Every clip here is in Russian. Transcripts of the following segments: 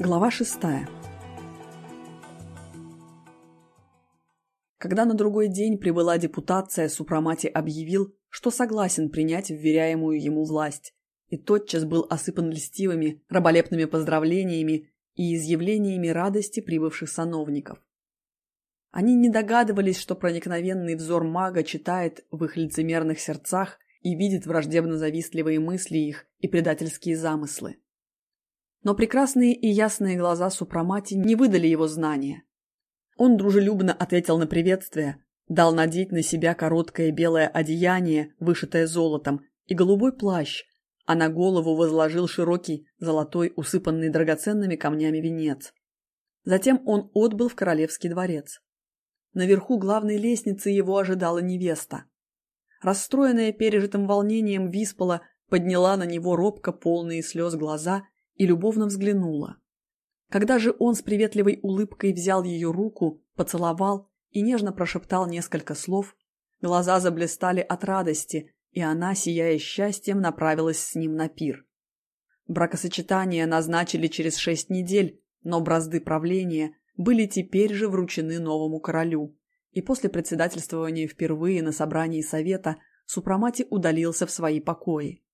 Глава шестая. Когда на другой день прибыла депутация, Супрамати объявил, что согласен принять вверяемую ему власть, и тотчас был осыпан льстивыми, раболепными поздравлениями и изъявлениями радости прибывших сановников. Они не догадывались, что проникновенный взор мага читает в их лицемерных сердцах и видит враждебно-завистливые мысли их и предательские замыслы. Но прекрасные и ясные глаза Супрамати не выдали его знания. Он дружелюбно ответил на приветствие, дал надеть на себя короткое белое одеяние, вышитое золотом, и голубой плащ, а на голову возложил широкий, золотой, усыпанный драгоценными камнями венец. Затем он отбыл в королевский дворец. Наверху главной лестницы его ожидала невеста. Расстроенная пережитым волнением Виспола подняла на него робко полные слез глаза и любовно взглянула. Когда же он с приветливой улыбкой взял ее руку, поцеловал и нежно прошептал несколько слов, глаза заблистали от радости, и она, сияя счастьем, направилась с ним на пир. Бракосочетание назначили через шесть недель, но бразды правления были теперь же вручены новому королю, и после председательствования впервые на собрании совета Супрамати удалился в свои покои.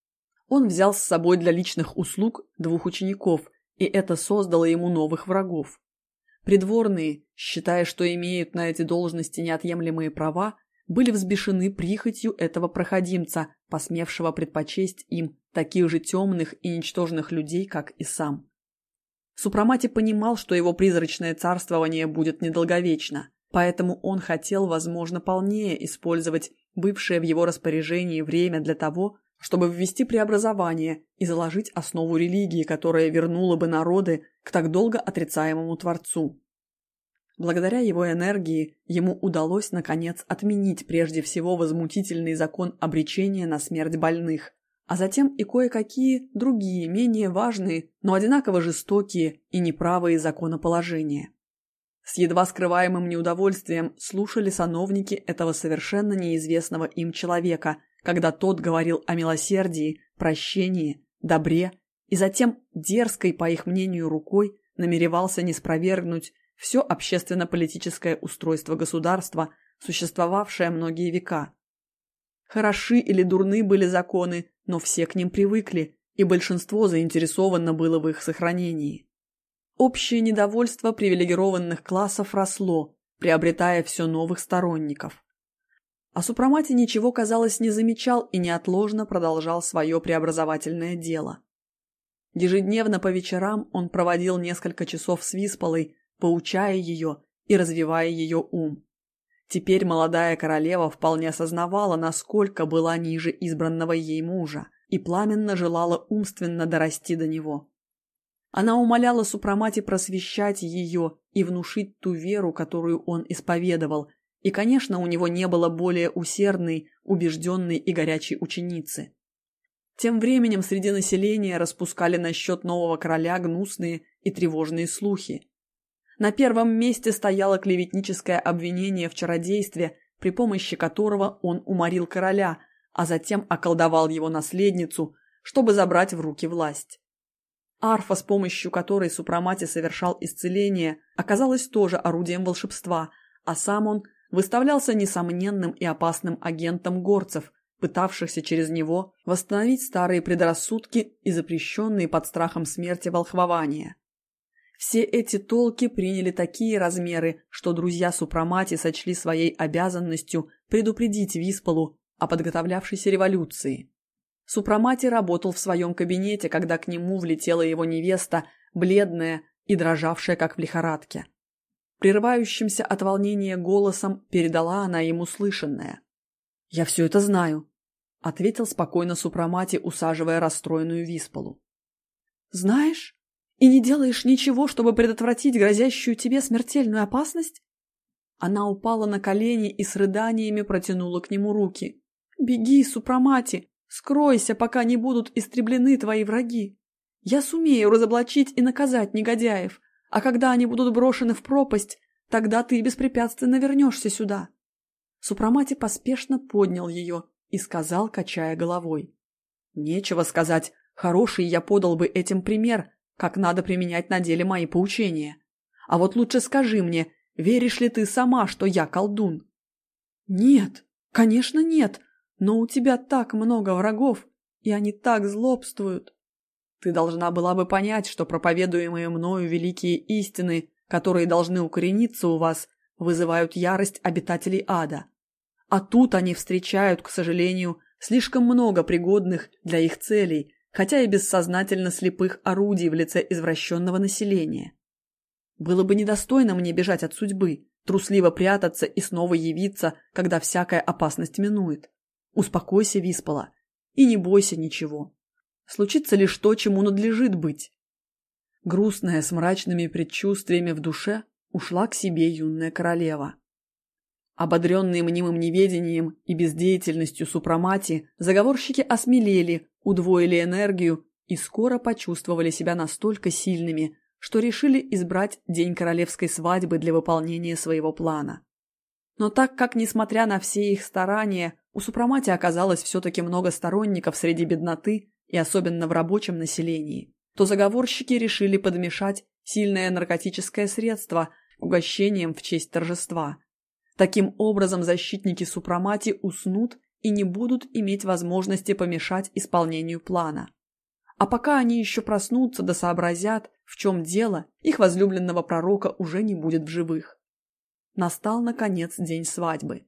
Он взял с собой для личных услуг двух учеников, и это создало ему новых врагов. Придворные, считая, что имеют на эти должности неотъемлемые права, были взбешены прихотью этого проходимца, посмевшего предпочесть им таких же темных и ничтожных людей, как и сам. Супрамати понимал, что его призрачное царствование будет недолговечно, поэтому он хотел, возможно, полнее использовать бывшее в его распоряжении время для того, чтобы ввести преобразование и заложить основу религии, которая вернула бы народы к так долго отрицаемому Творцу. Благодаря его энергии ему удалось, наконец, отменить прежде всего возмутительный закон обречения на смерть больных, а затем и кое-какие другие, менее важные, но одинаково жестокие и неправые законоположения. С едва скрываемым неудовольствием слушали сановники этого совершенно неизвестного им человека – когда тот говорил о милосердии, прощении, добре и затем дерзкой, по их мнению, рукой намеревался не спровергнуть все общественно-политическое устройство государства, существовавшее многие века. Хороши или дурны были законы, но все к ним привыкли, и большинство заинтересовано было в их сохранении. Общее недовольство привилегированных классов росло, приобретая все новых сторонников. А Супрамати ничего, казалось, не замечал и неотложно продолжал свое преобразовательное дело. Ежедневно по вечерам он проводил несколько часов с Висполой, поучая ее и развивая ее ум. Теперь молодая королева вполне осознавала, насколько была ниже избранного ей мужа, и пламенно желала умственно дорасти до него. Она умоляла Супрамати просвещать ее и внушить ту веру, которую он исповедовал, и, конечно, у него не было более усердной, убежденной и горячей ученицы. Тем временем среди населения распускали насчет нового короля гнусные и тревожные слухи. На первом месте стояло клеветническое обвинение в чародействе, при помощи которого он уморил короля, а затем околдовал его наследницу, чтобы забрать в руки власть. Арфа, с помощью которой Супрамати совершал исцеление, оказалась тоже орудием волшебства, а сам он выставлялся несомненным и опасным агентом горцев, пытавшихся через него восстановить старые предрассудки и запрещенные под страхом смерти волхвования. Все эти толки приняли такие размеры, что друзья Супрамати сочли своей обязанностью предупредить Висполу о подготовлявшейся революции. Супрамати работал в своем кабинете, когда к нему влетела его невеста, бледная и дрожавшая, как в лихорадке. Прерывающимся от волнения голосом передала она ему слышанное. «Я все это знаю», — ответил спокойно Супрамати, усаживая расстроенную Висполу. «Знаешь? И не делаешь ничего, чтобы предотвратить грозящую тебе смертельную опасность?» Она упала на колени и с рыданиями протянула к нему руки. «Беги, Супрамати! Скройся, пока не будут истреблены твои враги! Я сумею разоблачить и наказать негодяев, а когда они будут брошены в пропасть, тогда ты беспрепятственно вернешься сюда. Супрамати поспешно поднял ее и сказал, качая головой. Нечего сказать, хороший я подал бы этим пример, как надо применять на деле мои поучения. А вот лучше скажи мне, веришь ли ты сама, что я колдун? Нет, конечно нет, но у тебя так много врагов, и они так злобствуют. Ты должна была бы понять, что проповедуемые мною великие истины, которые должны укорениться у вас, вызывают ярость обитателей ада. А тут они встречают, к сожалению, слишком много пригодных для их целей, хотя и бессознательно слепых орудий в лице извращенного населения. Было бы недостойно мне бежать от судьбы, трусливо прятаться и снова явиться, когда всякая опасность минует. Успокойся, Виспала, и не бойся ничего. Случится лишь то, чему надлежит быть. Грустная, с мрачными предчувствиями в душе, ушла к себе юная королева. Ободренные мнимым неведением и бездеятельностью супрамати, заговорщики осмелели, удвоили энергию и скоро почувствовали себя настолько сильными, что решили избрать день королевской свадьбы для выполнения своего плана. Но так как, несмотря на все их старания, у супрамати оказалось все-таки много сторонников среди бедноты и особенно в рабочем населении, то заговорщики решили подмешать сильное наркотическое средство угощением в честь торжества. Таким образом, защитники супрамати уснут и не будут иметь возможности помешать исполнению плана. А пока они еще проснутся да сообразят, в чем дело, их возлюбленного пророка уже не будет в живых. Настал, наконец, день свадьбы.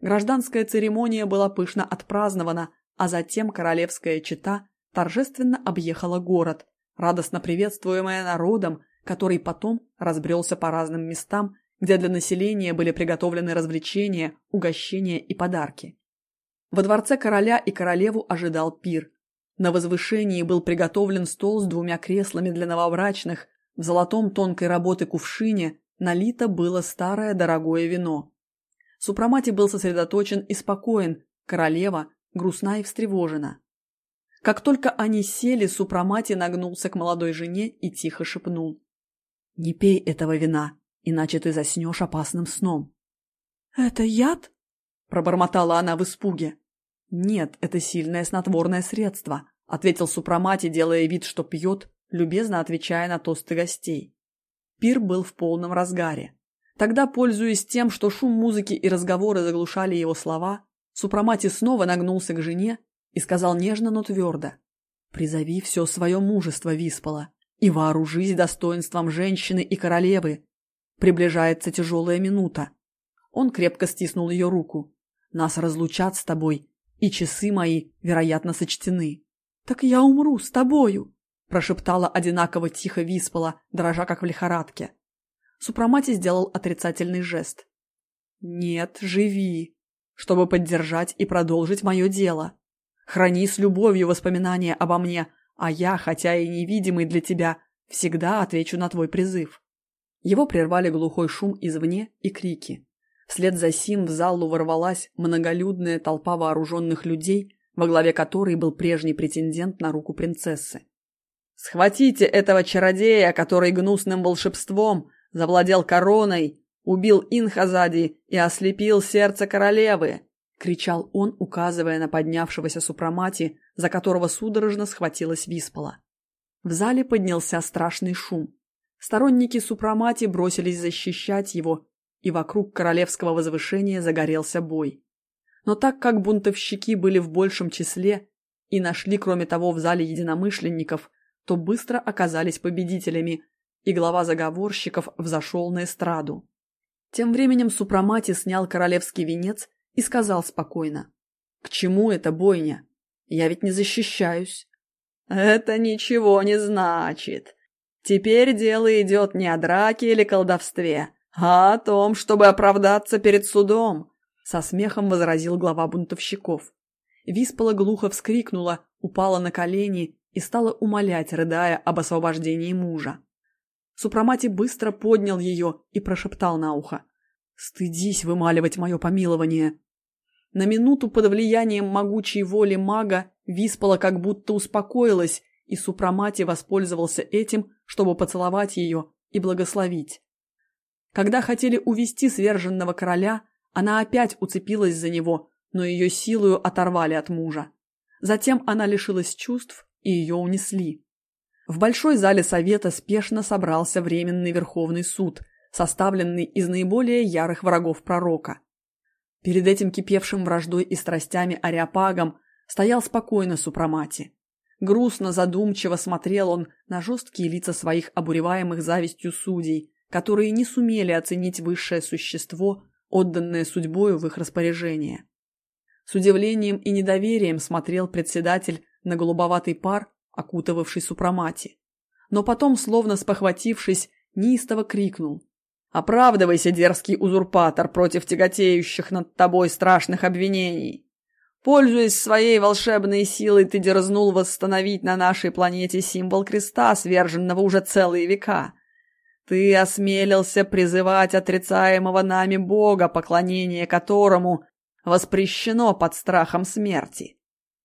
Гражданская церемония была пышно отпразднована, а затем королевская чета торжественно объехала город, радостно приветствуемая народом, который потом разбрелся по разным местам, где для населения были приготовлены развлечения, угощения и подарки. Во дворце короля и королеву ожидал пир. На возвышении был приготовлен стол с двумя креслами для новобрачных, в золотом тонкой работы кувшине налито было старое дорогое вино. Супрамати был сосредоточен и спокоен, королева грустна и встревожена. Как только они сели, Супрамати нагнулся к молодой жене и тихо шепнул. «Не пей этого вина, иначе ты заснешь опасным сном». «Это яд?» – пробормотала она в испуге. «Нет, это сильное снотворное средство», – ответил Супрамати, делая вид, что пьет, любезно отвечая на тосты гостей. Пир был в полном разгаре. Тогда, пользуясь тем, что шум музыки и разговоры заглушали его слова, Супрамати снова нагнулся к жене и сказал нежно, но твердо. «Призови все свое мужество, Виспала, и вооружись достоинством женщины и королевы. Приближается тяжелая минута». Он крепко стиснул ее руку. «Нас разлучат с тобой, и часы мои, вероятно, сочтены». «Так я умру с тобою», – прошептала одинаково тихо Виспала, дрожа как в лихорадке. Супрамати сделал отрицательный жест. «Нет, живи, чтобы поддержать и продолжить мое дело. Храни с любовью воспоминания обо мне, а я, хотя и невидимый для тебя, всегда отвечу на твой призыв». Его прервали глухой шум извне и крики. Вслед за сим в залу ворвалась многолюдная толпа вооруженных людей, во главе которой был прежний претендент на руку принцессы. «Схватите этого чародея, который гнусным волшебством завладел короной, убил Инхазади и ослепил сердце королевы!» — кричал он, указывая на поднявшегося супрамати, за которого судорожно схватилась Виспала. В зале поднялся страшный шум. Сторонники супрамати бросились защищать его, и вокруг королевского возвышения загорелся бой. Но так как бунтовщики были в большем числе и нашли, кроме того, в зале единомышленников, то быстро оказались победителями, и глава заговорщиков взошел на эстраду. Тем временем Супрамати снял королевский венец и сказал спокойно. «К чему эта бойня? Я ведь не защищаюсь». «Это ничего не значит. Теперь дело идет не о драке или колдовстве, а о том, чтобы оправдаться перед судом», — со смехом возразил глава бунтовщиков. Виспала глухо вскрикнула, упала на колени и стала умолять, рыдая об освобождении мужа. Супрамати быстро поднял ее и прошептал на ухо. «Стыдись вымаливать мое помилование!» На минуту под влиянием могучей воли мага Виспала как будто успокоилась, и Супрамати воспользовался этим, чтобы поцеловать ее и благословить. Когда хотели увести сверженного короля, она опять уцепилась за него, но ее силою оторвали от мужа. Затем она лишилась чувств, и ее унесли. В большой зале совета спешно собрался Временный Верховный суд, составленный из наиболее ярых врагов пророка. Перед этим кипевшим враждой и страстями ариапагом стоял спокойно Супрамати. Грустно, задумчиво смотрел он на жесткие лица своих обуреваемых завистью судей, которые не сумели оценить высшее существо, отданное судьбою в их распоряжение. С удивлением и недоверием смотрел председатель на голубоватый пар, окутывавший супрамати. Но потом, словно спохватившись, неистово крикнул. «Оправдывайся, дерзкий узурпатор, против тяготеющих над тобой страшных обвинений! Пользуясь своей волшебной силой, ты дерзнул восстановить на нашей планете символ креста, сверженного уже целые века. Ты осмелился призывать отрицаемого нами Бога, поклонение которому воспрещено под страхом смерти.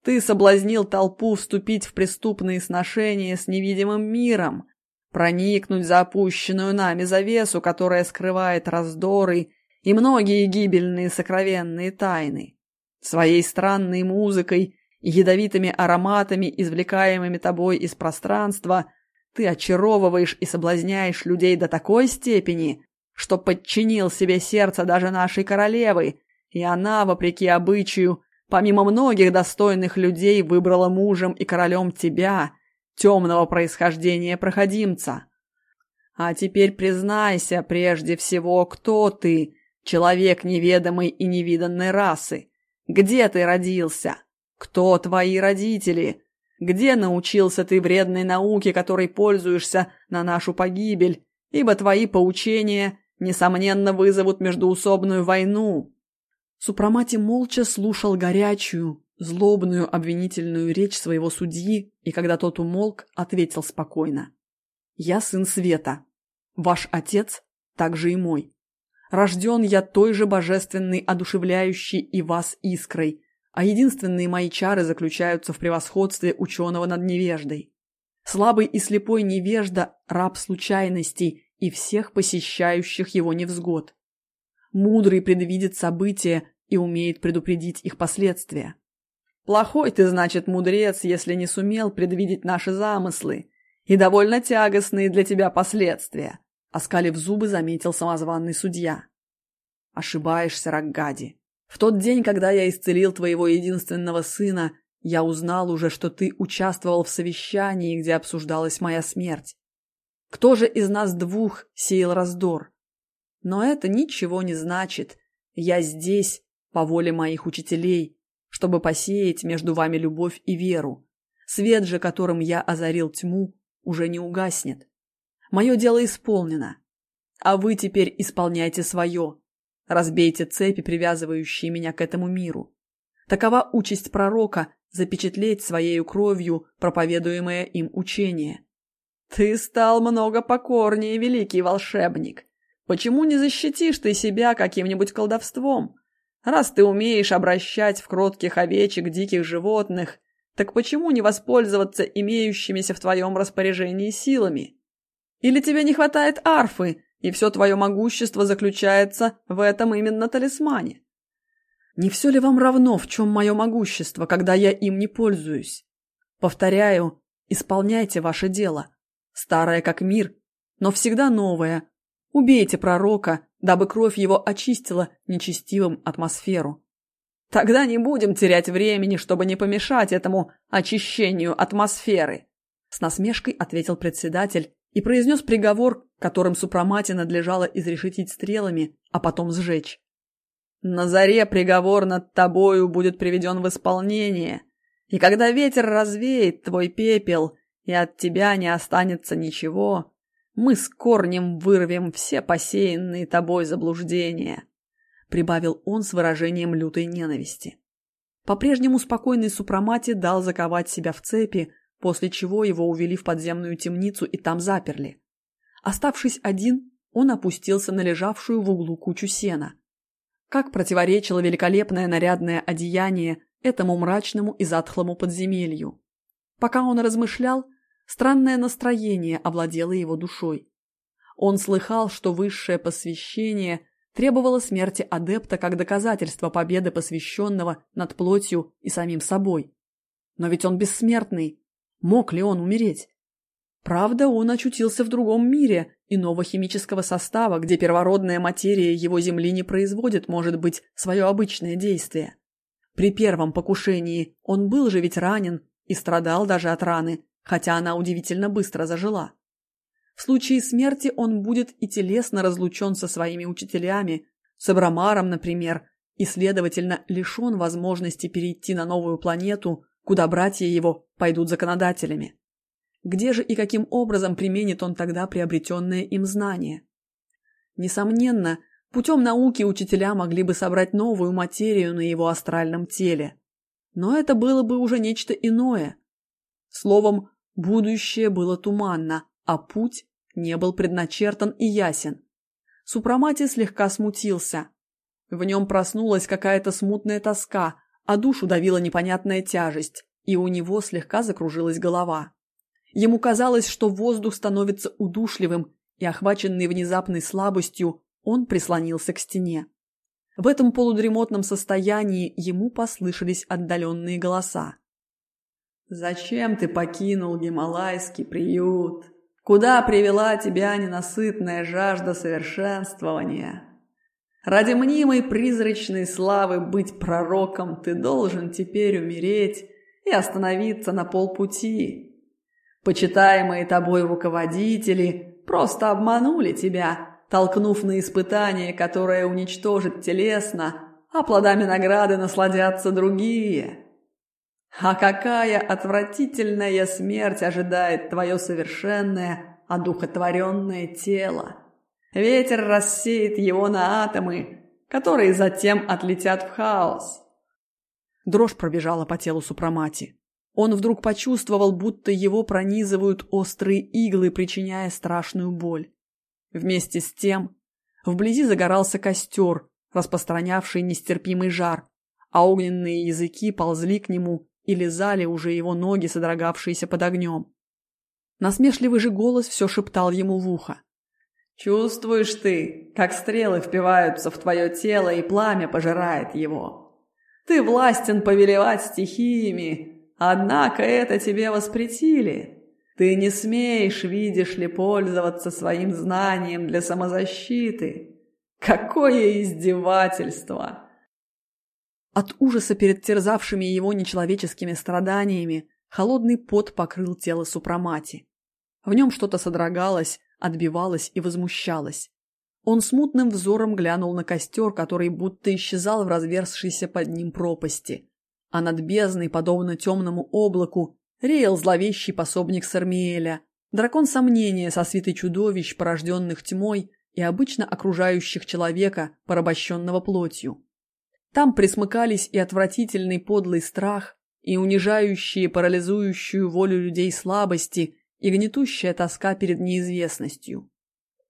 Ты соблазнил толпу вступить в преступные сношения с невидимым миром, проникнуть за опущенную нами завесу, которая скрывает раздоры и многие гибельные сокровенные тайны. Своей странной музыкой и ядовитыми ароматами, извлекаемыми тобой из пространства, ты очаровываешь и соблазняешь людей до такой степени, что подчинил себе сердце даже нашей королевы, и она, вопреки обычаю, помимо многих достойных людей, выбрала мужем и королем тебя, темного происхождения проходимца. А теперь признайся прежде всего, кто ты, человек неведомой и невиданной расы. Где ты родился? Кто твои родители? Где научился ты вредной науке, которой пользуешься на нашу погибель? Ибо твои поучения, несомненно, вызовут междуусобную войну. Супрамати молча слушал горячую, злобную обвинительную речь своего судьи, и когда тот умолк, ответил спокойно. «Я сын Света. Ваш отец также и мой. Рожден я той же божественной, одушевляющей и вас искрой, а единственные мои чары заключаются в превосходстве ученого над невеждой. Слабый и слепой невежда – раб случайностей и всех посещающих его невзгод. Мудрый предвидит события и умеет предупредить их последствия. Плохой ты, значит, мудрец, если не сумел предвидеть наши замыслы и довольно тягостные для тебя последствия, оскалив зубы, заметил самозванный судья. Ошибаешься, Раггади. В тот день, когда я исцелил твоего единственного сына, я узнал уже, что ты участвовал в совещании, где обсуждалась моя смерть. Кто же из нас двух сеял раздор? Но это ничего не значит. Я здесь по воле моих учителей, чтобы посеять между вами любовь и веру. Свет же, которым я озарил тьму, уже не угаснет. Мое дело исполнено. А вы теперь исполняйте свое. Разбейте цепи, привязывающие меня к этому миру. Такова участь пророка – запечатлеть своей кровью проповедуемое им учение. Ты стал много покорнее, великий волшебник. Почему не защитишь ты себя каким-нибудь колдовством? Раз ты умеешь обращать в кротких овечек диких животных, так почему не воспользоваться имеющимися в твоем распоряжении силами? Или тебе не хватает арфы, и все твое могущество заключается в этом именно талисмане? Не все ли вам равно, в чем мое могущество, когда я им не пользуюсь? Повторяю, исполняйте ваше дело. Старое как мир, но всегда новое, Убейте пророка, дабы кровь его очистила нечестивым атмосферу. Тогда не будем терять времени, чтобы не помешать этому очищению атмосферы. С насмешкой ответил председатель и произнес приговор, которым супрамате надлежало изрешетить стрелами, а потом сжечь. На заре приговор над тобою будет приведен в исполнение, и когда ветер развеет твой пепел, и от тебя не останется ничего, мы с корнем вырвем все посеянные тобой заблуждения», — прибавил он с выражением лютой ненависти. По-прежнему спокойный супрамати дал заковать себя в цепи, после чего его увели в подземную темницу и там заперли. Оставшись один, он опустился на лежавшую в углу кучу сена. Как противоречило великолепное нарядное одеяние этому мрачному и затхлому подземелью. Пока он размышлял, Странное настроение овладело его душой. Он слыхал, что высшее посвящение требовало смерти адепта как доказательство победы посвященного над плотью и самим собой. Но ведь он бессмертный. Мог ли он умереть? Правда, он очутился в другом мире, иного химического состава, где первородная материя его Земли не производит, может быть, свое обычное действие. При первом покушении он был же ведь ранен и страдал даже от раны, хотя она удивительно быстро зажила. В случае смерти он будет и телесно разлучен со своими учителями, с Абрамаром, например, и, следовательно, лишен возможности перейти на новую планету, куда братья его пойдут законодателями. Где же и каким образом применит он тогда приобретенное им знание? Несомненно, путем науки учителя могли бы собрать новую материю на его астральном теле. Но это было бы уже нечто иное. Словом, будущее было туманно, а путь не был предначертан и ясен. Супрамати слегка смутился. В нем проснулась какая-то смутная тоска, а душу давила непонятная тяжесть, и у него слегка закружилась голова. Ему казалось, что воздух становится удушливым, и, охваченный внезапной слабостью, он прислонился к стене. В этом полудремотном состоянии ему послышались отдаленные голоса. «Зачем ты покинул Гималайский приют? Куда привела тебя ненасытная жажда совершенствования? Ради мнимой призрачной славы быть пророком ты должен теперь умереть и остановиться на полпути. Почитаемые тобой руководители просто обманули тебя, толкнув на испытание, которое уничтожит телесно, а плодами награды насладятся другие. А какая отвратительная смерть ожидает твое совершенное, одухотворенное тело. Ветер рассеет его на атомы, которые затем отлетят в хаос. Дрожь пробежала по телу Супрамати. Он вдруг почувствовал, будто его пронизывают острые иглы, причиняя страшную боль. Вместе с тем, вблизи загорался костер, распространявший нестерпимый жар, а огненные языки ползли к нему и лизали уже его ноги, содрогавшиеся под огнем. Насмешливый же голос все шептал ему в ухо. «Чувствуешь ты, как стрелы впиваются в твое тело, и пламя пожирает его. Ты властен повелевать стихиями, Однако это тебе воспретили. Ты не смеешь, видишь ли, пользоваться своим знанием для самозащиты. Какое издевательство!» От ужаса перед терзавшими его нечеловеческими страданиями холодный пот покрыл тело Супрамати. В нем что-то содрогалось, отбивалось и возмущалось. Он смутным взором глянул на костер, который будто исчезал в разверзшейся под ним пропасти а над бездной, подобно темному облаку, реял зловещий пособник Сармиэля, дракон сомнения со свитой чудовищ, порожденных тьмой и обычно окружающих человека, порабощенного плотью. Там присмыкались и отвратительный подлый страх, и унижающие, парализующую волю людей слабости, и гнетущая тоска перед неизвестностью.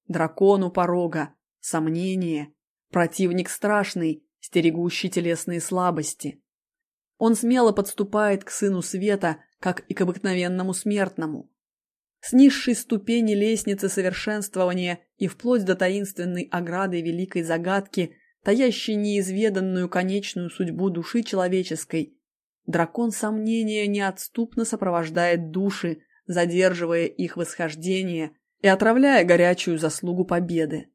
Дракон у порога, сомнение, противник страшный, стерегущий телесные слабости. Он смело подступает к сыну света, как и к обыкновенному смертному. С низшей ступени лестницы совершенствования и вплоть до таинственной ограды великой загадки, таящей неизведанную конечную судьбу души человеческой, дракон сомнения неотступно сопровождает души, задерживая их восхождение и отравляя горячую заслугу победы.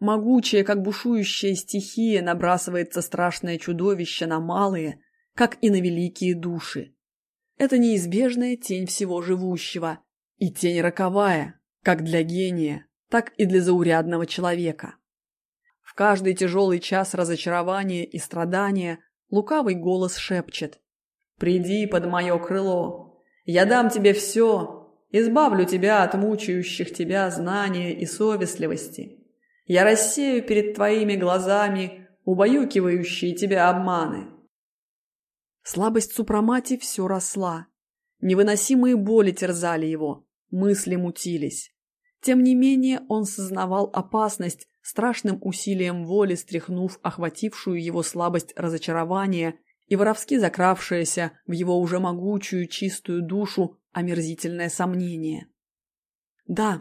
Могучая, как бушующая стихия, набрасывается страшное чудовище на малые – как и на великие души. Это неизбежная тень всего живущего, и тень роковая, как для гения, так и для заурядного человека. Каждый тяжелый час разочарования и страдания лукавый голос шепчет «Приди под мое крыло, я дам тебе все, избавлю тебя от мучающих тебя знания и совестливости. Я рассею перед твоими глазами убаюкивающие тебя обманы. Слабость Супрамати все росла. Невыносимые боли терзали его, мысли мутились. Тем не менее он сознавал опасность, страшным усилием воли стряхнув охватившую его слабость разочарования и воровски закравшееся в его уже могучую чистую душу омерзительное сомнение. Да,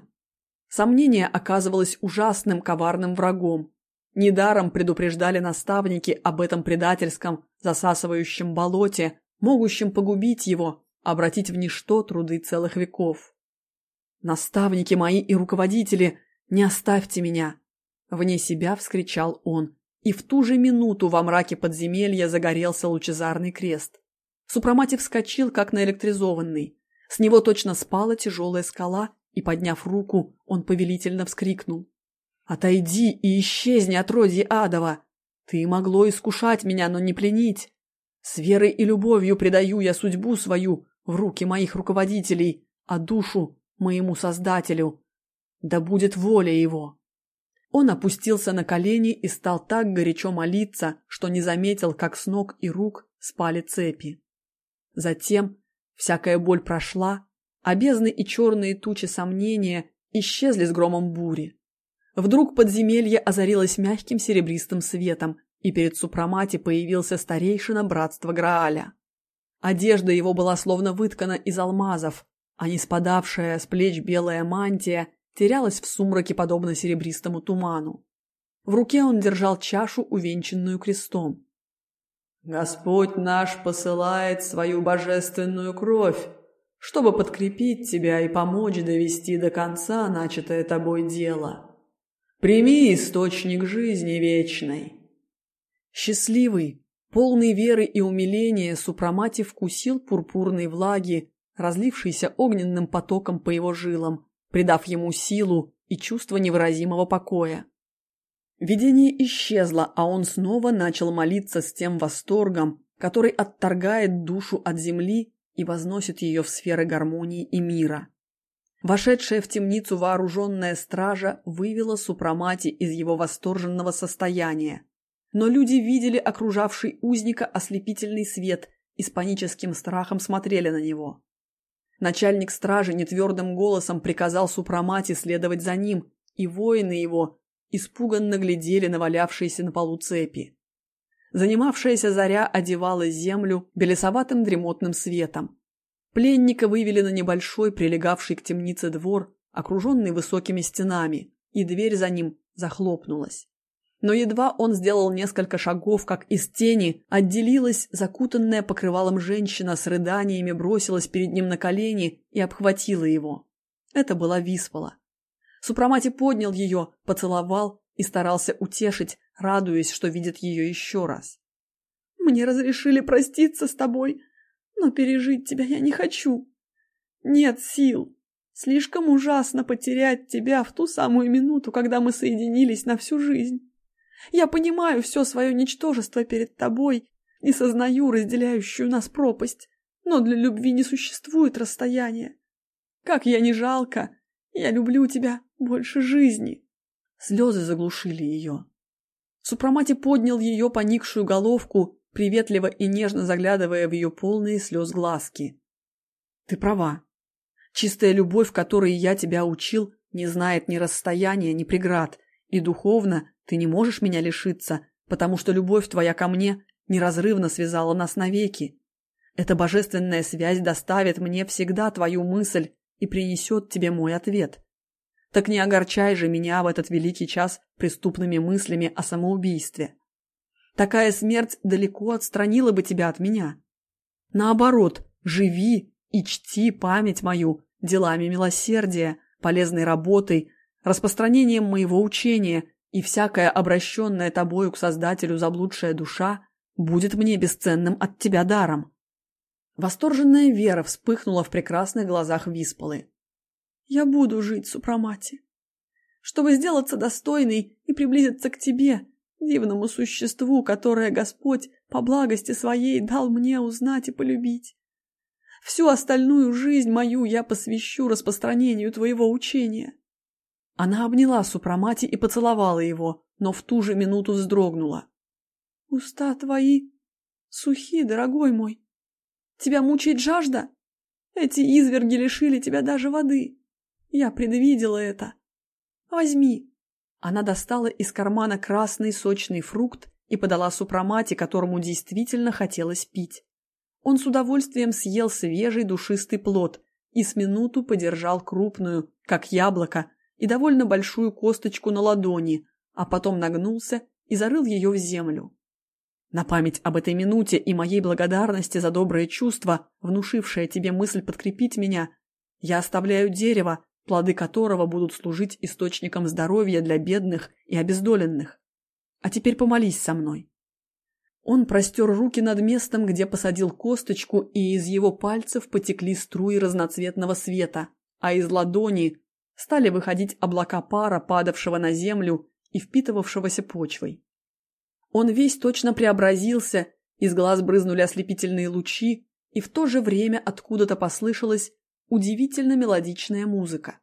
сомнение оказывалось ужасным коварным врагом, Недаром предупреждали наставники об этом предательском, засасывающем болоте, могущем погубить его, обратить в ничто труды целых веков. Наставники мои и руководители, не оставьте меня!» Вне себя вскричал он, и в ту же минуту во мраке подземелья загорелся лучезарный крест. Супроматив вскочил, как наэлектризованный. С него точно спала тяжелая скала, и, подняв руку, он повелительно вскрикнул. «Отойди и исчезни от роди адова! Ты могло искушать меня, но не пленить! С верой и любовью предаю я судьбу свою в руки моих руководителей, а душу моему Создателю. Да будет воля его!» Он опустился на колени и стал так горячо молиться, что не заметил, как с ног и рук спали цепи. Затем всякая боль прошла, а бездны и черные тучи сомнения исчезли с громом бури. Вдруг подземелье озарилось мягким серебристым светом, и перед Супрамати появился старейшина братства Грааля. Одежда его была словно выткана из алмазов, а не спадавшая с плеч белая мантия терялась в сумраке подобно серебристому туману. В руке он держал чашу, увенчанную крестом. «Господь наш посылает свою божественную кровь, чтобы подкрепить тебя и помочь довести до конца начатое тобой дело. Прими источник жизни вечной». Счастливый, полный веры и умиления, Супрамати вкусил пурпурной влаги, разлившейся огненным потоком по его жилам, придав ему силу и чувство невыразимого покоя. Видение исчезло, а он снова начал молиться с тем восторгом, который отторгает душу от земли и возносит ее в сферы гармонии и мира. Вошедшая в темницу вооруженная стража вывела Супрамати из его восторженного состояния. Но люди видели окружавший узника ослепительный свет и с паническим страхом смотрели на него. Начальник стражи нетвердым голосом приказал Супрамати следовать за ним, и воины его испуганно глядели на валявшиеся на полу цепи. Занимавшаяся заря одевала землю белесоватым дремотным светом. Пленника вывели на небольшой, прилегавший к темнице двор, окруженный высокими стенами, и дверь за ним захлопнулась. Но едва он сделал несколько шагов, как из тени отделилась закутанная покрывалом женщина с рыданиями, бросилась перед ним на колени и обхватила его. Это была Виспола. Супрамати поднял ее, поцеловал и старался утешить, радуясь, что видит ее еще раз. «Мне разрешили проститься с тобой, но пережить тебя я не хочу. Нет сил. Слишком ужасно потерять тебя в ту самую минуту, когда мы соединились на всю жизнь. Я понимаю все свое ничтожество перед тобой и сознаю разделяющую нас пропасть, но для любви не существует расстояния. Как я не жалко, я люблю тебя больше жизни. Слезы заглушили ее. Супрамати поднял ее поникшую головку, приветливо и нежно заглядывая в ее полные слез глазки. Ты права. Чистая любовь, которой я тебя учил, не знает ни расстояния, ни преград, и духовно ты не можешь меня лишиться, потому что любовь твоя ко мне неразрывно связала нас навеки. Эта божественная связь доставит мне всегда твою мысль и принесет тебе мой ответ. Так не огорчай же меня в этот великий час преступными мыслями о самоубийстве. Такая смерть далеко отстранила бы тебя от меня. Наоборот, живи и чти память мою делами милосердия, полезной работой, распространением моего учения и всякая обращенная тобою к Создателю заблудшая душа будет мне бесценным от тебя даром. Восторженная вера вспыхнула в прекрасных глазах Висполы. «Я буду жить, Супрамати, чтобы сделаться достойной и приблизиться к тебе, дивному существу, которое Господь по благости своей дал мне узнать и полюбить. Всю остальную жизнь мою я посвящу распространению твоего учения. Она обняла Супрамати и поцеловала его, но в ту же минуту вздрогнула. «Уста твои сухи, дорогой мой. Тебя мучает жажда? Эти изверги лишили тебя даже воды. Я предвидела это. Возьми». Она достала из кармана красный сочный фрукт и подала Супрамати, которому действительно хотелось пить. Он с удовольствием съел свежий душистый плод и с минуту подержал крупную, как яблоко, и довольно большую косточку на ладони, а потом нагнулся и зарыл ее в землю. На память об этой минуте и моей благодарности за доброе чувство, внушившее тебе мысль подкрепить меня, я оставляю дерево плоды которого будут служить источником здоровья для бедных и обездоленных. А теперь помолись со мной. Он простер руки над местом, где посадил косточку, и из его пальцев потекли струи разноцветного света, а из ладони стали выходить облака пара, падавшего на землю и впитывавшегося почвой. Он весь точно преобразился, из глаз брызнули ослепительные лучи, и в то же время откуда-то послышалась удивительно мелодичная музыка.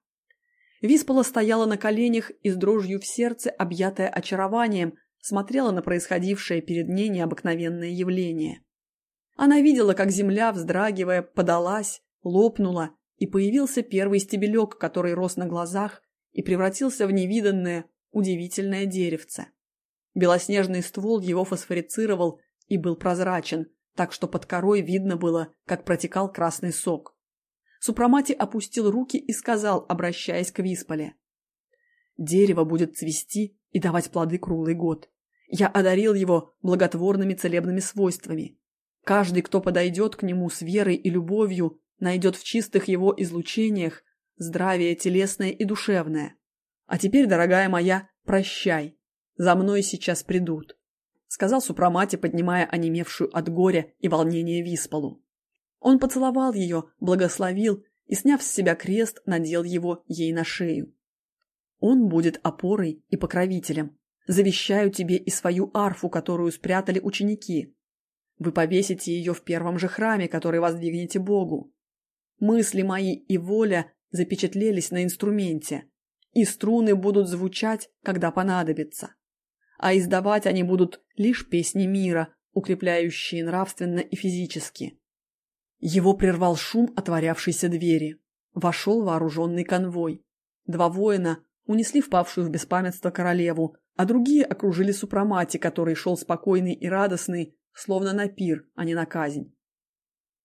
Виспола стояла на коленях и с дрожью в сердце, объятая очарованием, смотрела на происходившее перед ней необыкновенное явление. Она видела, как земля, вздрагивая, подалась, лопнула, и появился первый стебелек, который рос на глазах и превратился в невиданное, удивительное деревце. Белоснежный ствол его фосфорицировал и был прозрачен, так что под корой видно было, как протекал красный сок. Супрамати опустил руки и сказал, обращаясь к Висполе. «Дерево будет цвести и давать плоды круглый год. Я одарил его благотворными целебными свойствами. Каждый, кто подойдет к нему с верой и любовью, найдет в чистых его излучениях здравие телесное и душевное. А теперь, дорогая моя, прощай. За мной сейчас придут», — сказал Супрамати, поднимая онемевшую от горя и волнения Висполу. Он поцеловал ее, благословил и, сняв с себя крест, надел его ей на шею. Он будет опорой и покровителем. Завещаю тебе и свою арфу, которую спрятали ученики. Вы повесите ее в первом же храме, который воздвигнете Богу. Мысли мои и воля запечатлелись на инструменте, и струны будут звучать, когда понадобится. А издавать они будут лишь песни мира, укрепляющие нравственно и физически. Его прервал шум отворявшейся двери. Вошел вооруженный конвой. Два воина унесли впавшую в беспамятство королеву, а другие окружили супрамати, который шел спокойный и радостный, словно на пир, а не на казнь.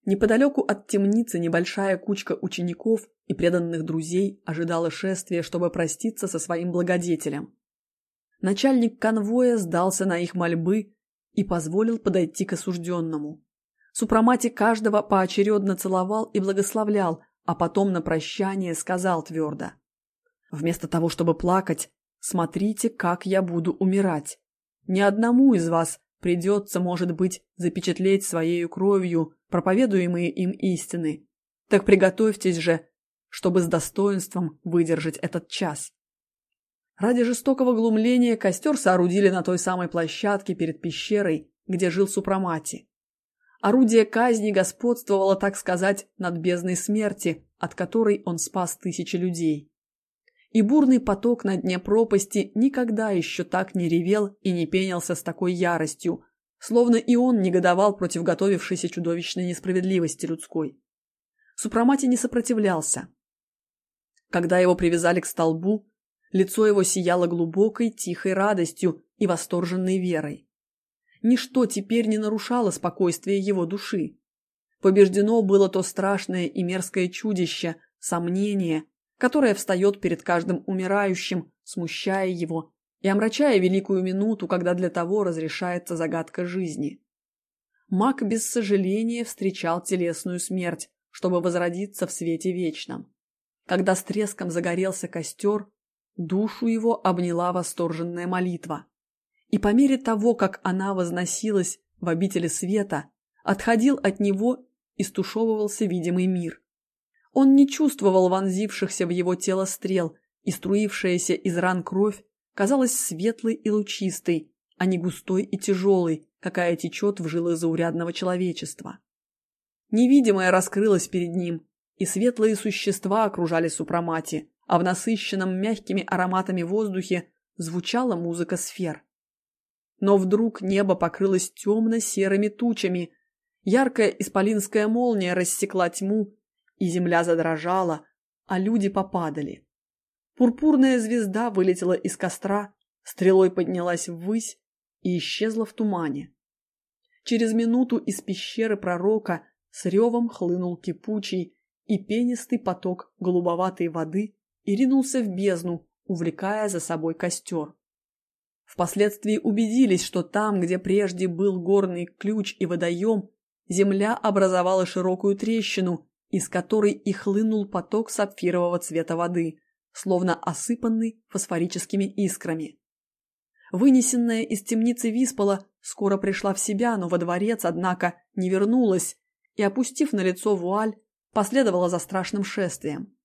Неподалеку от темницы небольшая кучка учеников и преданных друзей ожидала шествия, чтобы проститься со своим благодетелем. Начальник конвоя сдался на их мольбы и позволил подойти к осужденному. Супрамати каждого поочередно целовал и благословлял, а потом на прощание сказал твердо. «Вместо того, чтобы плакать, смотрите, как я буду умирать. Ни одному из вас придется, может быть, запечатлеть своей кровью проповедуемые им истины. Так приготовьтесь же, чтобы с достоинством выдержать этот час. Ради жестокого глумления костер соорудили на той самой площадке перед пещерой, где жил Супрамати. Орудие казни господствовало, так сказать, над бездной смерти, от которой он спас тысячи людей. И бурный поток на дне пропасти никогда еще так не ревел и не пенился с такой яростью, словно и он негодовал против готовившейся чудовищной несправедливости людской. Супрамати не сопротивлялся. Когда его привязали к столбу, лицо его сияло глубокой, тихой радостью и восторженной верой. Ничто теперь не нарушало спокойствие его души. Побеждено было то страшное и мерзкое чудище, сомнение, которое встает перед каждым умирающим, смущая его и омрачая великую минуту, когда для того разрешается загадка жизни. Маг без сожаления встречал телесную смерть, чтобы возродиться в свете вечном. Когда с треском загорелся костер, душу его обняла восторженная молитва. И по мере того, как она возносилась в обители света, отходил от него и стушевывался видимый мир. Он не чувствовал вонзившихся в его тело стрел, и струившаяся из ран кровь казалась светлой и лучистой, а не густой и тяжелой, какая течет в жилах заурядного человечества. Невидимое раскрылось перед ним, и светлые существа окружали супрамати, а в насыщенном мягкими ароматами воздухе звучала музыка сфер. Но вдруг небо покрылось темно-серыми тучами, яркая исполинская молния рассекла тьму, и земля задрожала, а люди попадали. Пурпурная звезда вылетела из костра, стрелой поднялась ввысь и исчезла в тумане. Через минуту из пещеры пророка с ревом хлынул кипучий и пенистый поток голубоватой воды и ринулся в бездну, увлекая за собой костер. Впоследствии убедились, что там, где прежде был горный ключ и водоем, земля образовала широкую трещину из которой и хлынул поток сапфирового цвета воды, словно осыпанный фосфорическими искрами. Вынесенная из темницы Виспола скоро пришла в себя, но во дворец, однако, не вернулась и, опустив на лицо вуаль, последовала за страшным шествием.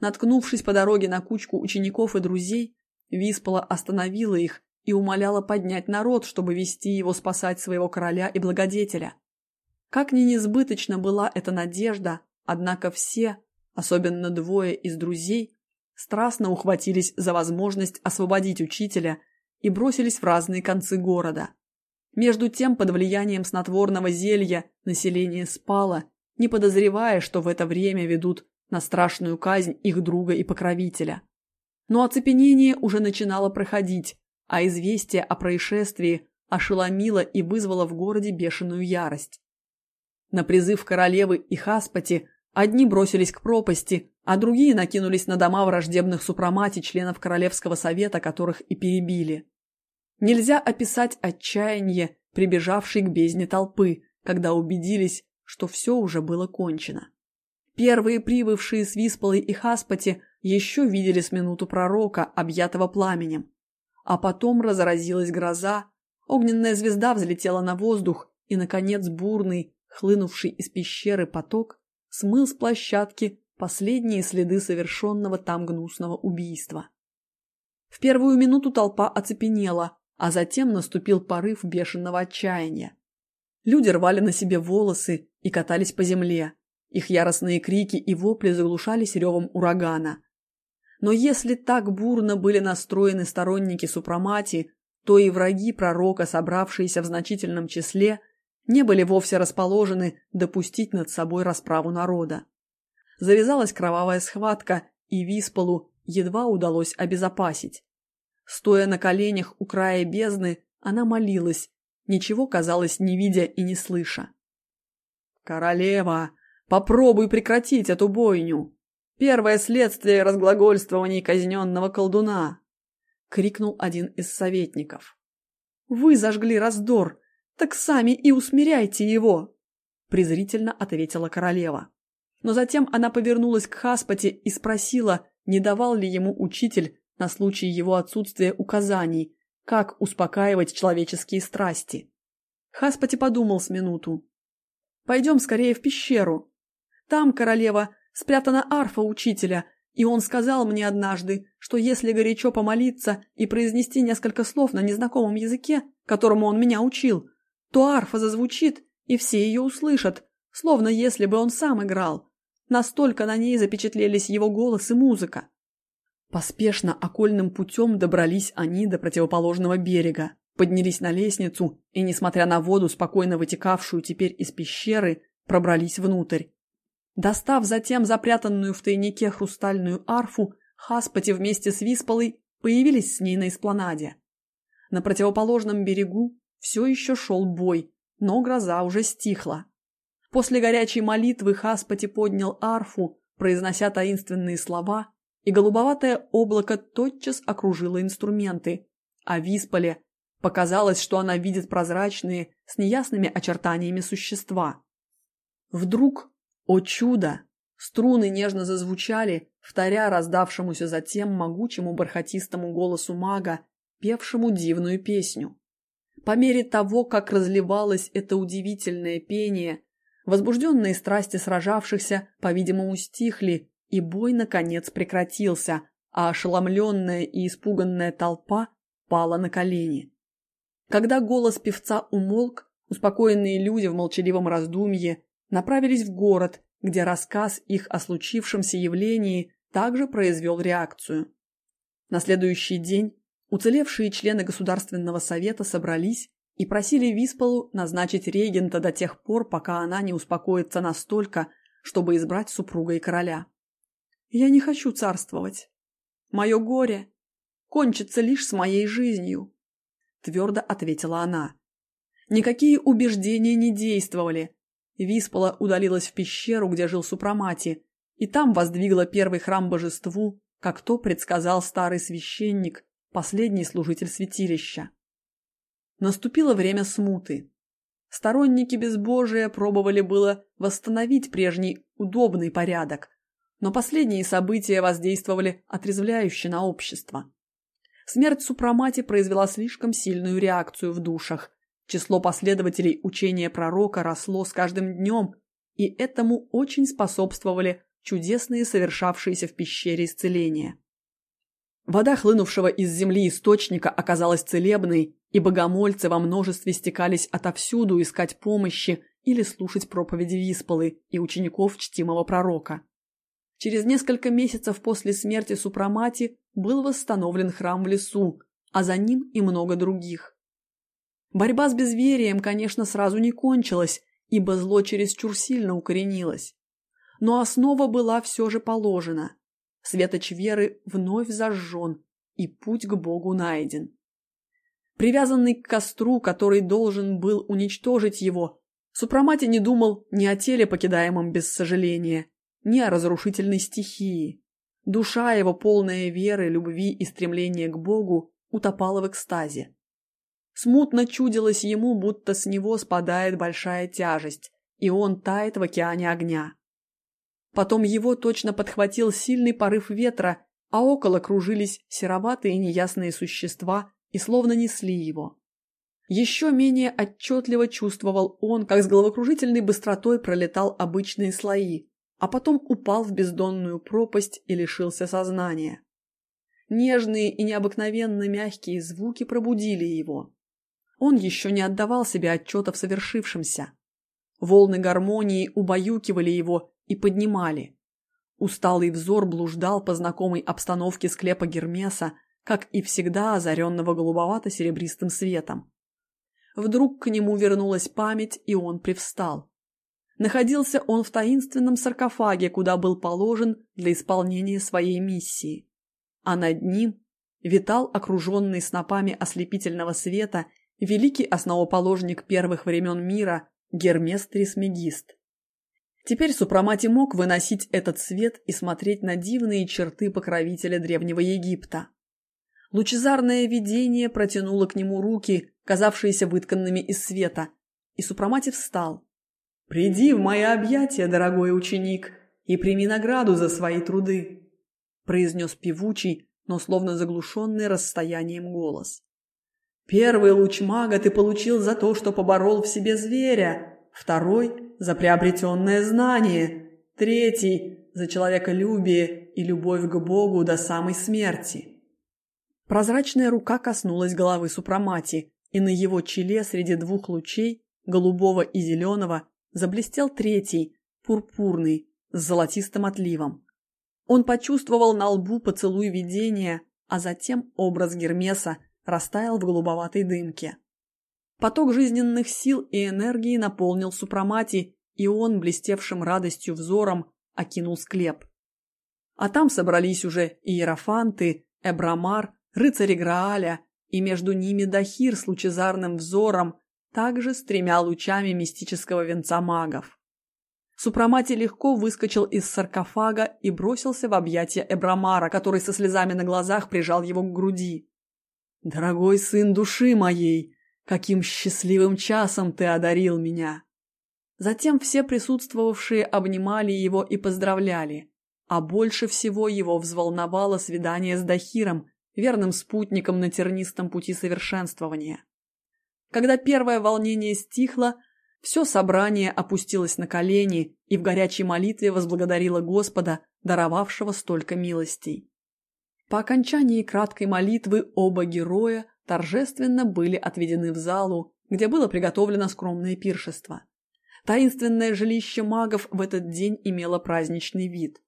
Наткнувшись по дороге на кучку учеников и друзей, Виспола остановила их и умоляла поднять народ, чтобы вести его спасать своего короля и благодетеля. Как ни несбыточна была эта надежда, однако все, особенно двое из друзей, страстно ухватились за возможность освободить учителя и бросились в разные концы города. Между тем, под влиянием снотворного зелья население спало, не подозревая, что в это время ведут на страшную казнь их друга и покровителя. Но оцепенение уже начинало проходить, а известие о происшествии ошеломило и вызвало в городе бешеную ярость. На призыв королевы и Хаспати одни бросились к пропасти, а другие накинулись на дома враждебных супромати членов Королевского совета, которых и перебили. Нельзя описать отчаяние, прибежавшей к бездне толпы, когда убедились, что все уже было кончено. Первые прибывшие с Висполой и Хаспати еще видели с минуту пророка, объятого пламенем. А потом разразилась гроза, огненная звезда взлетела на воздух, и, наконец, бурный, хлынувший из пещеры поток смыл с площадки последние следы совершенного там гнусного убийства. В первую минуту толпа оцепенела, а затем наступил порыв бешеного отчаяния. Люди рвали на себе волосы и катались по земле. Их яростные крики и вопли заглушались ревом урагана. Но если так бурно были настроены сторонники Супрамати, то и враги пророка, собравшиеся в значительном числе, не были вовсе расположены допустить над собой расправу народа. Завязалась кровавая схватка, и Висполу едва удалось обезопасить. Стоя на коленях у края бездны, она молилась, ничего, казалось, не видя и не слыша. «Королева, попробуй прекратить эту бойню! Первое следствие разглагольствований казненного колдуна!» — крикнул один из советников. «Вы зажгли раздор, так сами и усмиряйте его!» — презрительно ответила королева. Но затем она повернулась к Хаспати и спросила, не давал ли ему учитель на случай его отсутствия указаний, как успокаивать человеческие страсти. Хаспати подумал с минуту. «Пойдем скорее в пещеру. Там, королева, спрятана арфа учителя, и он сказал мне однажды, что если горячо помолиться и произнести несколько слов на незнакомом языке, которому он меня учил, то арфа зазвучит, и все ее услышат, словно если бы он сам играл. Настолько на ней запечатлелись его голос и музыка. Поспешно окольным путем добрались они до противоположного берега, поднялись на лестницу и, несмотря на воду, спокойно вытекавшую теперь из пещеры, пробрались внутрь. Достав затем запрятанную в тайнике хрустальную арфу, Хаспати вместе с Висполой появились с ней на эспланаде. На противоположном берегу все еще шел бой, но гроза уже стихла. После горячей молитвы Хаспати поднял арфу, произнося таинственные слова, и голубоватое облако тотчас окружило инструменты, а Висполе показалось, что она видит прозрачные, с неясными очертаниями существа. Вдруг, о чудо, струны нежно зазвучали, вторя раздавшемуся затем могучему бархатистому голосу мага, певшему дивную песню. По мере того, как разливалось это удивительное пение, возбужденные страсти сражавшихся, по-видимому, стихли, и бой, наконец, прекратился, а ошеломленная и испуганная толпа пала на колени. Когда голос певца умолк, успокоенные люди в молчаливом раздумье направились в город, где рассказ их о случившемся явлении также произвел реакцию. На следующий день уцелевшие члены Государственного совета собрались и просили Висполу назначить регента до тех пор, пока она не успокоится настолько, чтобы избрать супруга и короля. Я не хочу царствовать. Мое горе кончится лишь с моей жизнью, твердо ответила она. Никакие убеждения не действовали. Виспола удалилась в пещеру, где жил Супрамати, и там воздвигла первый храм божеству, как то предсказал старый священник, последний служитель святилища. Наступило время смуты. Сторонники безбожия пробовали было восстановить прежний удобный порядок, но последние события воздействовали отрезвляюще на общество. Смерть Супрамати произвела слишком сильную реакцию в душах. Число последователей учения пророка росло с каждым днем, и этому очень способствовали чудесные совершавшиеся в пещере исцеления. Вода хлынувшего из земли источника оказалась целебной, и богомольцы во множестве стекались отовсюду искать помощи или слушать проповеди Виспалы и учеников чтимого пророка. Через несколько месяцев после смерти Супрамати был восстановлен храм в лесу, а за ним и много других. Борьба с безверием, конечно, сразу не кончилась, ибо зло чересчур сильно укоренилось. Но основа была все же положена. Светоч веры вновь зажжен, и путь к Богу найден. Привязанный к костру, который должен был уничтожить его, Супрамати не думал ни о теле, покидаемом без сожаления, ни о разрушительной стихии. Душа его, полная веры, любви и стремления к Богу, утопала в экстазе. Смутно чудилось ему, будто с него спадает большая тяжесть, и он тает в океане огня. Потом его точно подхватил сильный порыв ветра, а около кружились сероватые неясные существа и словно несли его. Еще менее отчетливо чувствовал он, как с головокружительной быстротой пролетал обычные слои, а потом упал в бездонную пропасть и лишился сознания. Нежные и необыкновенно мягкие звуки пробудили его. Он еще не отдавал себе отчета в совершившемся. Волны гармонии убаюкивали его и поднимали. Усталый взор блуждал по знакомой обстановке склепа Гермеса, как и всегда озаренного голубовато-серебристым светом. Вдруг к нему вернулась память, и он привстал. Находился он в таинственном саркофаге, куда был положен для исполнения своей миссии. А над ним витал окруженный снопами ослепительного света великий основоположник первых времен мира Гермес Трисмегист. Теперь Супрамати мог выносить этот свет и смотреть на дивные черты покровителя Древнего Египта. Лучезарное видение протянуло к нему руки, казавшиеся вытканными из света, и Супрамати встал. «Приди в мои объятия, дорогой ученик, и прими награду за свои труды», произнес певучий, но словно заглушенный расстоянием голос. «Первый луч мага ты получил за то, что поборол в себе зверя, второй – за приобретенное знание, третий – за человеколюбие и любовь к Богу до самой смерти». Прозрачная рука коснулась головы Супрамати, и на его челе среди двух лучей, голубого и зеленого, заблестел третий, пурпурный, с золотистым отливом. Он почувствовал на лбу поцелуй видения, а затем образ Гермеса растаял в голубоватой дымке. Поток жизненных сил и энергии наполнил Супрамати, и он, блестевшим радостью взором, окинул склеп. А там собрались уже иерофанты, Эбрамар, рыцари Грааля, и между ними Дахир с лучезарным взором, также с тремя лучами мистического венца магов. Супрамати легко выскочил из саркофага и бросился в объятия Эбрамара, который со слезами на глазах прижал его к груди. «Дорогой сын души моей, каким счастливым часом ты одарил меня!» Затем все присутствовавшие обнимали его и поздравляли, а больше всего его взволновало свидание с Дахиром, верным спутником на тернистом пути совершенствования. Когда первое волнение стихло, все собрание опустилось на колени и в горячей молитве возблагодарило Господа, даровавшего столько милостей. По окончании краткой молитвы оба героя торжественно были отведены в залу, где было приготовлено скромное пиршество. Таинственное жилище магов в этот день имело праздничный вид.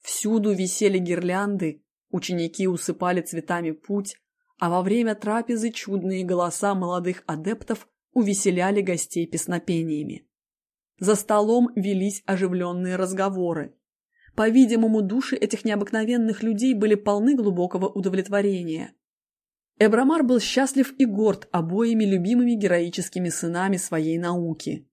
Всюду висели гирлянды, ученики усыпали цветами путь, а во время трапезы чудные голоса молодых адептов увеселяли гостей песнопениями. За столом велись оживленные разговоры. По-видимому, души этих необыкновенных людей были полны глубокого удовлетворения. Эбрамар был счастлив и горд обоими любимыми героическими сынами своей науки.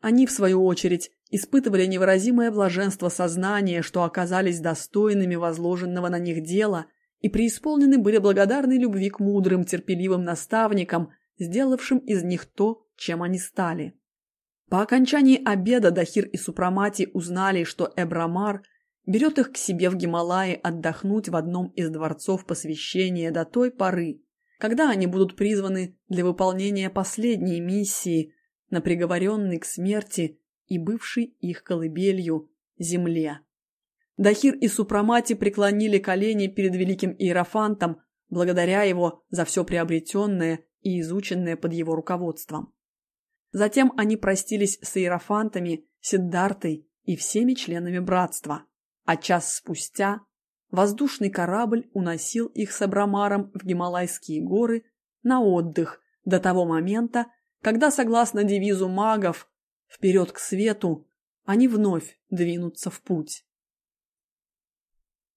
Они, в свою очередь, испытывали невыразимое блаженство сознания, что оказались достойными возложенного на них дела – и преисполнены были благодарной любви к мудрым, терпеливым наставникам, сделавшим из них то, чем они стали. По окончании обеда Дахир и Супрамати узнали, что Эбрамар берет их к себе в Гималаи отдохнуть в одном из дворцов посвящения до той поры, когда они будут призваны для выполнения последней миссии на приговоренной к смерти и бывшей их колыбелью земле. Дахир и Супрамати преклонили колени перед великим Иерофантом, благодаря его за все приобретенное и изученное под его руководством. Затем они простились с Иерофантами, Сиддартой и всеми членами братства, а час спустя воздушный корабль уносил их с Абрамаром в Гималайские горы на отдых до того момента, когда, согласно девизу магов «Вперед к свету», они вновь двинутся в путь.